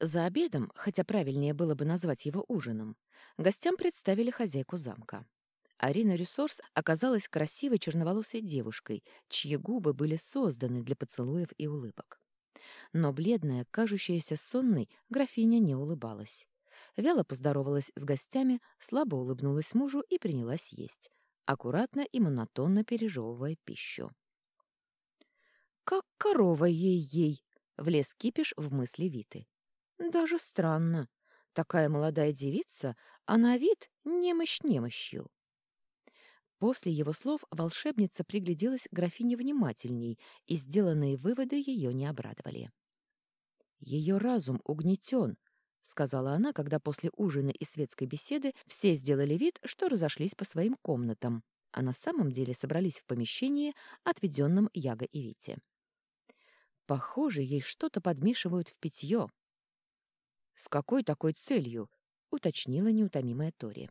За обедом, хотя правильнее было бы назвать его ужином, гостям представили хозяйку замка. Арина Ресурс оказалась красивой черноволосой девушкой, чьи губы были созданы для поцелуев и улыбок. Но бледная, кажущаяся сонной, графиня не улыбалась. Вяло поздоровалась с гостями, слабо улыбнулась мужу и принялась есть, аккуратно и монотонно пережевывая пищу. «Как корова ей-ей!» — влез кипиш в мысли Виты. «Даже странно. Такая молодая девица, а на вид немощь-немощью». После его слов волшебница пригляделась графине внимательней, и сделанные выводы ее не обрадовали. «Ее разум угнетен», — сказала она, когда после ужина и светской беседы все сделали вид, что разошлись по своим комнатам, а на самом деле собрались в помещении, отведенном Яго и Вите. «Похоже, ей что-то подмешивают в питье». «С какой такой целью?» — уточнила неутомимая Тори.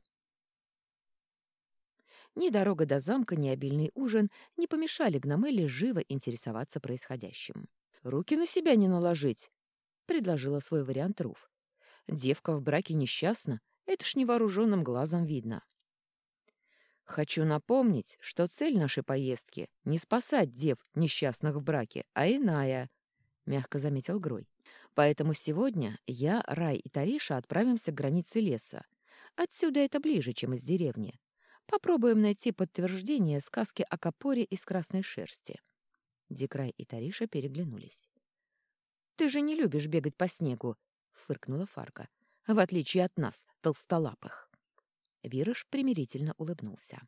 Ни дорога до замка, ни обильный ужин не помешали Гномелле живо интересоваться происходящим. «Руки на себя не наложить», — предложила свой вариант Руф. «Девка в браке несчастна, это ж невооруженным глазом видно». «Хочу напомнить, что цель нашей поездки — не спасать дев, несчастных в браке, а иная», — мягко заметил Грой. «Поэтому сегодня я, Рай и Тариша отправимся к границе леса. Отсюда это ближе, чем из деревни. Попробуем найти подтверждение сказки о капоре из красной шерсти. Дикрай и Тариша переглянулись. «Ты же не любишь бегать по снегу», — фыркнула Фарка, «в отличие от нас, толстолапых». Вирыш примирительно улыбнулся.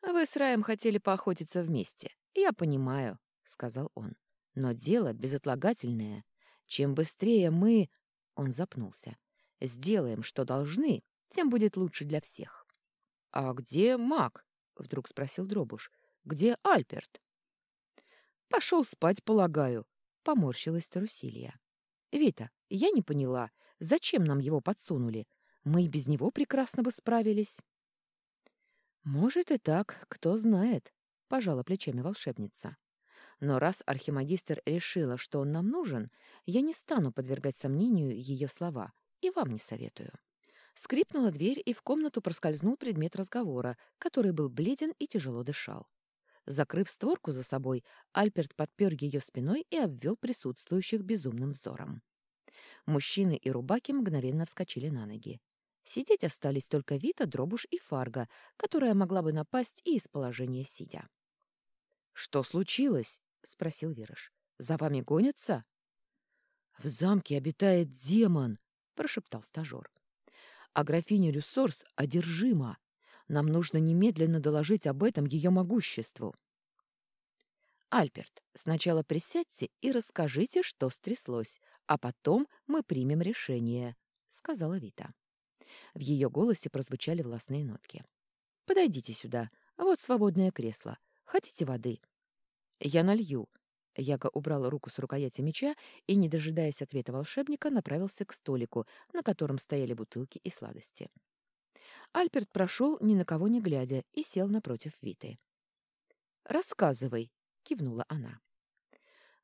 «Вы с Раем хотели поохотиться вместе. Я понимаю», — сказал он. «Но дело безотлагательное. Чем быстрее мы...» — он запнулся. «Сделаем, что должны, тем будет лучше для всех». «А где маг?» — вдруг спросил Дробуш. «Где Альперт?» «Пошел спать, полагаю», — поморщилась Тарусилия. «Вита, я не поняла, зачем нам его подсунули? Мы и без него прекрасно бы справились». «Может и так, кто знает», — пожала плечами волшебница. «Но раз архимагистр решила, что он нам нужен, я не стану подвергать сомнению ее слова и вам не советую». Скрипнула дверь, и в комнату проскользнул предмет разговора, который был бледен и тяжело дышал. Закрыв створку за собой, Альперт подпер ее спиной и обвел присутствующих безумным взором. Мужчины и рубаки мгновенно вскочили на ноги. Сидеть остались только Вита, Дробуш и Фарга, которая могла бы напасть и из положения сидя. «Что случилось?» — спросил Вирыш. «За вами гонятся?» «В замке обитает демон!» — прошептал стажер а графиня Рюссорс одержима. Нам нужно немедленно доложить об этом ее могуществу. Альберт, сначала присядьте и расскажите, что стряслось, а потом мы примем решение, — сказала Вита. В ее голосе прозвучали властные нотки. «Подойдите сюда. Вот свободное кресло. Хотите воды?» «Я налью», Яга убрал руку с рукояти меча и, не дожидаясь ответа волшебника, направился к столику, на котором стояли бутылки и сладости. Альперт прошел, ни на кого не глядя, и сел напротив Виты. «Рассказывай», — кивнула она.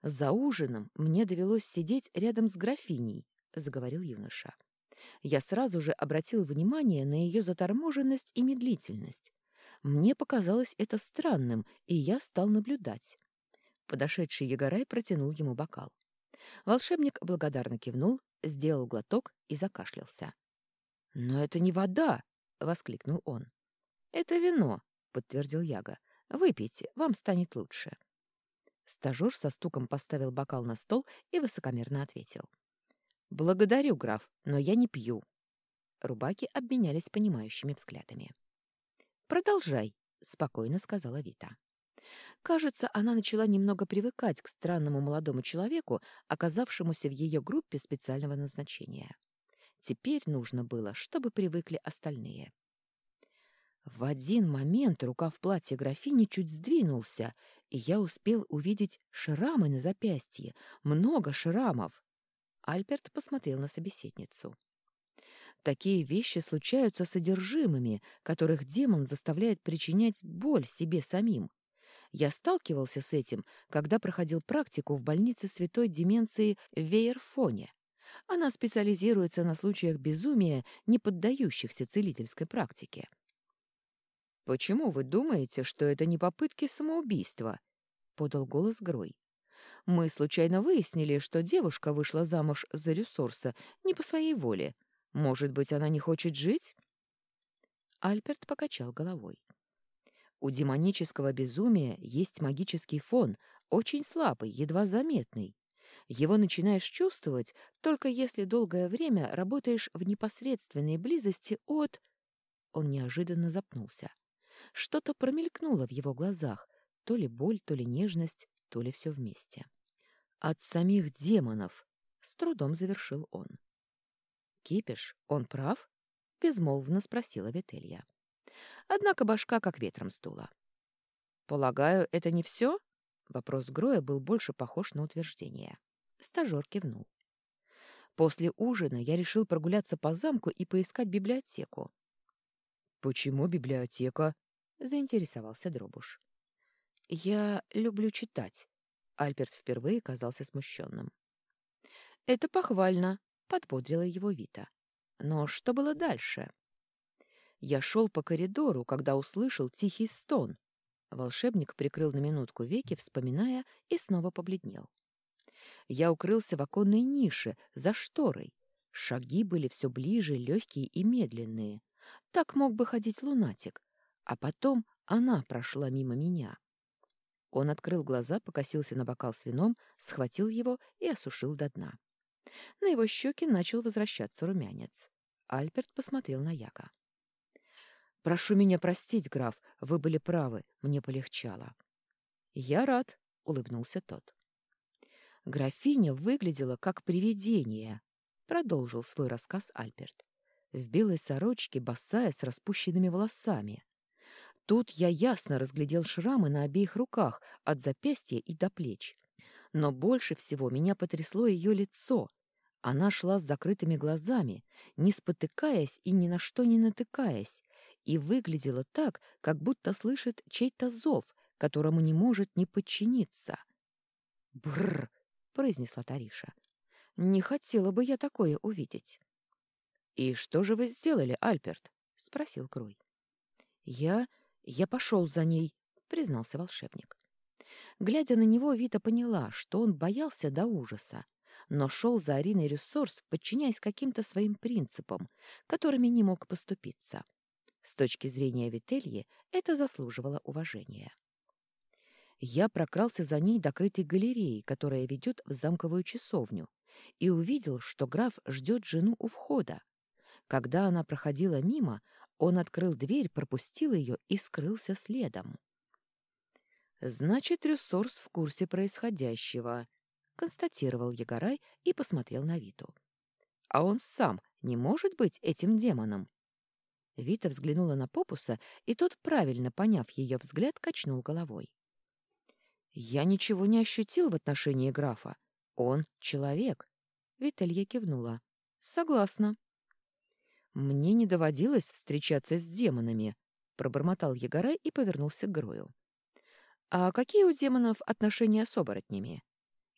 «За ужином мне довелось сидеть рядом с графиней», — заговорил юноша. Я сразу же обратил внимание на ее заторможенность и медлительность. Мне показалось это странным, и я стал наблюдать. Подошедший Егорай протянул ему бокал. Волшебник благодарно кивнул, сделал глоток и закашлялся. «Но это не вода!» — воскликнул он. «Это вино», — подтвердил Яга. «Выпейте, вам станет лучше». Стажер со стуком поставил бокал на стол и высокомерно ответил. «Благодарю, граф, но я не пью». Рубаки обменялись понимающими взглядами. «Продолжай», — спокойно сказала Вита. Кажется, она начала немного привыкать к странному молодому человеку, оказавшемуся в ее группе специального назначения. Теперь нужно было, чтобы привыкли остальные. В один момент рукав платья графини чуть сдвинулся, и я успел увидеть шрамы на запястье, много шрамов. Альберт посмотрел на собеседницу. Такие вещи случаются с содержимыми, которых демон заставляет причинять боль себе самим. Я сталкивался с этим, когда проходил практику в больнице святой деменции Вейерфоне. Она специализируется на случаях безумия, не поддающихся целительской практике. «Почему вы думаете, что это не попытки самоубийства?» — подал голос Грой. «Мы случайно выяснили, что девушка вышла замуж за ресурса не по своей воле. Может быть, она не хочет жить?» Альберт покачал головой. У демонического безумия есть магический фон, очень слабый, едва заметный. Его начинаешь чувствовать только если долгое время работаешь в непосредственной близости от... Он неожиданно запнулся. Что-то промелькнуло в его глазах, то ли боль, то ли нежность, то ли все вместе. «От самих демонов!» — с трудом завершил он. «Кипиш, он прав?» — безмолвно спросила Вителья. Однако башка как ветром стула. «Полагаю, это не все?» Вопрос Гроя был больше похож на утверждение. Стажер кивнул. После ужина я решил прогуляться по замку и поискать библиотеку. «Почему библиотека?» — заинтересовался Дробуш. «Я люблю читать». Альберт впервые казался смущенным. «Это похвально», — подбодрила его Вита. «Но что было дальше?» Я шел по коридору, когда услышал тихий стон. Волшебник прикрыл на минутку веки, вспоминая, и снова побледнел. Я укрылся в оконной нише, за шторой. Шаги были все ближе, легкие и медленные. Так мог бы ходить лунатик. А потом она прошла мимо меня. Он открыл глаза, покосился на бокал с вином, схватил его и осушил до дна. На его щеки начал возвращаться румянец. Альберт посмотрел на Яка. «Прошу меня простить, граф, вы были правы, мне полегчало». «Я рад», — улыбнулся тот. Графиня выглядела как привидение, — продолжил свой рассказ Альберт. В белой сорочке, босая, с распущенными волосами. Тут я ясно разглядел шрамы на обеих руках, от запястья и до плеч. Но больше всего меня потрясло ее лицо. Она шла с закрытыми глазами, не спотыкаясь и ни на что не натыкаясь, и выглядела так, как будто слышит чей-то зов, которому не может не подчиниться. «Бррр!» — произнесла Тариша. «Не хотела бы я такое увидеть». «И что же вы сделали, Альберт?» — спросил Крой. «Я... я пошел за ней», — признался волшебник. Глядя на него, Вита поняла, что он боялся до ужаса, но шел за Ариной Рюссорс, подчиняясь каким-то своим принципам, которыми не мог поступиться. С точки зрения Вительи это заслуживало уважения. Я прокрался за ней до крытой галереи, которая ведет в замковую часовню, и увидел, что граф ждет жену у входа. Когда она проходила мимо, он открыл дверь, пропустил ее и скрылся следом. «Значит, Рюссорс в курсе происходящего», — констатировал Егорай и посмотрел на Виту. «А он сам не может быть этим демоном?» Вита взглянула на Попуса, и тот, правильно поняв ее взгляд, качнул головой. «Я ничего не ощутил в отношении графа. Он — человек». Виталья кивнула. «Согласна». «Мне не доводилось встречаться с демонами», — пробормотал Егорай и повернулся к Грою. «А какие у демонов отношения с оборотнями?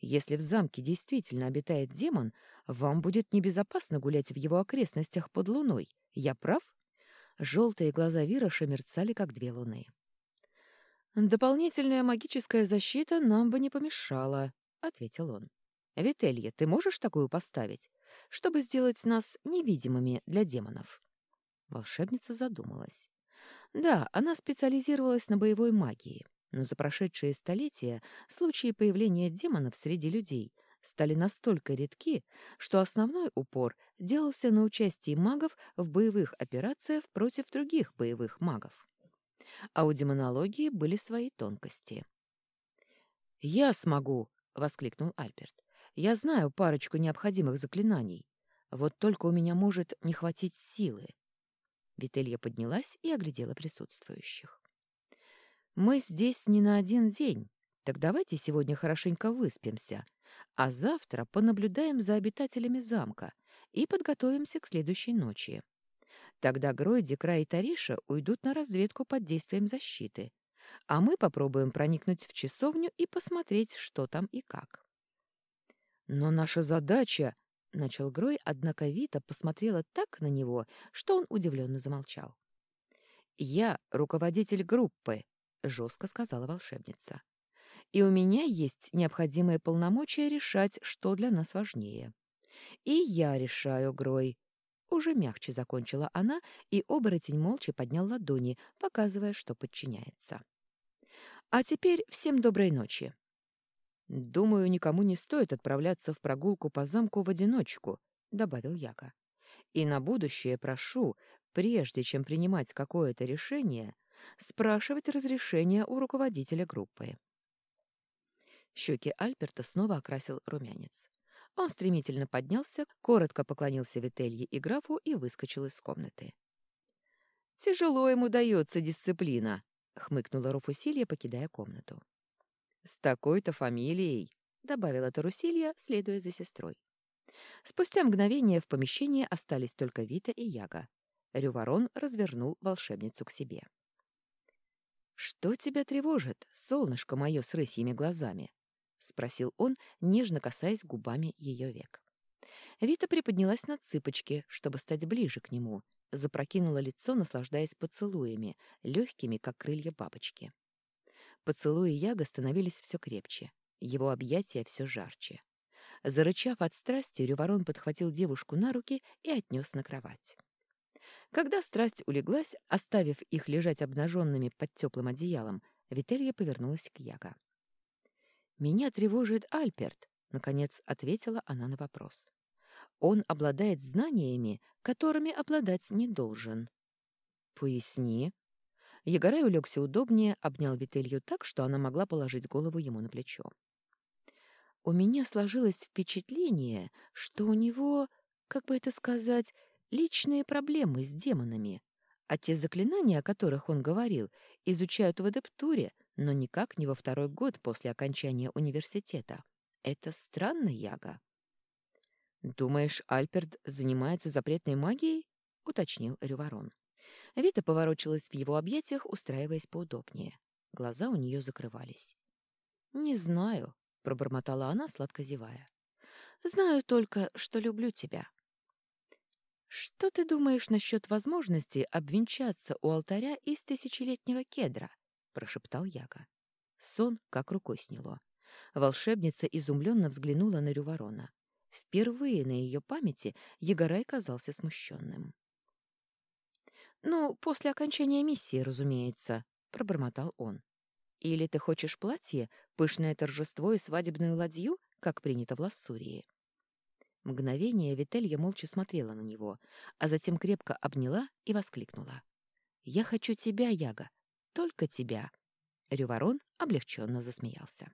Если в замке действительно обитает демон, вам будет небезопасно гулять в его окрестностях под луной. Я прав?» Желтые глаза Вироша мерцали, как две луны. «Дополнительная магическая защита нам бы не помешала», — ответил он. «Вителья, ты можешь такую поставить, чтобы сделать нас невидимыми для демонов?» Волшебница задумалась. Да, она специализировалась на боевой магии, но за прошедшие столетия случаи появления демонов среди людей — стали настолько редки, что основной упор делался на участии магов в боевых операциях против других боевых магов. А у демонологии были свои тонкости. «Я смогу!» — воскликнул Альберт. «Я знаю парочку необходимых заклинаний. Вот только у меня может не хватить силы». Вителья поднялась и оглядела присутствующих. «Мы здесь не на один день, так давайте сегодня хорошенько выспимся, а завтра понаблюдаем за обитателями замка и подготовимся к следующей ночи. Тогда Грой, Декра и Тариша уйдут на разведку под действием защиты, а мы попробуем проникнуть в часовню и посмотреть, что там и как. «Но наша задача...» — начал Грой, однако Вита посмотрела так на него, что он удивленно замолчал. «Я руководитель группы», — жестко сказала волшебница. «И у меня есть необходимые полномочия решать, что для нас важнее. И я решаю, Грой». Уже мягче закончила она, и оборотень молча поднял ладони, показывая, что подчиняется. «А теперь всем доброй ночи. «Думаю, никому не стоит отправляться в прогулку по замку в одиночку», — добавил Яка. «И на будущее прошу, прежде чем принимать какое-то решение, спрашивать разрешение у руководителя группы». Щеки Альберта снова окрасил румянец. Он стремительно поднялся, коротко поклонился Вителье и графу и выскочил из комнаты. «Тяжело ему дается дисциплина», — хмыкнула Руфусилья, покидая комнату. «С такой-то фамилией», — добавила Тарусилья, следуя за сестрой. Спустя мгновение в помещении остались только Вита и Яга. Рюворон развернул волшебницу к себе. «Что тебя тревожит, солнышко мое с рысьими глазами?» — спросил он, нежно касаясь губами ее век. Вита приподнялась на цыпочки, чтобы стать ближе к нему, запрокинула лицо, наслаждаясь поцелуями, легкими, как крылья бабочки. Поцелуи Яга становились все крепче, его объятия все жарче. Зарычав от страсти, Рюворон подхватил девушку на руки и отнес на кровать. Когда страсть улеглась, оставив их лежать обнаженными под теплым одеялом, Вителья повернулась к Яга. «Меня тревожит Альперт», — наконец ответила она на вопрос. «Он обладает знаниями, которыми обладать не должен». «Поясни», Егорай улегся удобнее, обнял Вителью так, что она могла положить голову ему на плечо. У меня сложилось впечатление, что у него, как бы это сказать, личные проблемы с демонами, а те заклинания, о которых он говорил, изучают в Адептуре, но никак не во второй год после окончания университета. Это странно, Яга. «Думаешь, Альперт занимается запретной магией?» — уточнил Рюворон. Вита поворочилась в его объятиях, устраиваясь поудобнее. Глаза у нее закрывались. «Не знаю», — пробормотала она, сладко зевая. «Знаю только, что люблю тебя». «Что ты думаешь насчет возможности обвенчаться у алтаря из тысячелетнего кедра?» — прошептал Яга. Сон как рукой сняло. Волшебница изумленно взглянула на Рюворона. Впервые на ее памяти Егорай казался смущенным. «Ну, после окончания миссии, разумеется», — пробормотал он. «Или ты хочешь платье, пышное торжество и свадебную ладью, как принято в Лассурии?» Мгновение Вителья молча смотрела на него, а затем крепко обняла и воскликнула. «Я хочу тебя, Яга, только тебя!» Рюворон облегченно засмеялся.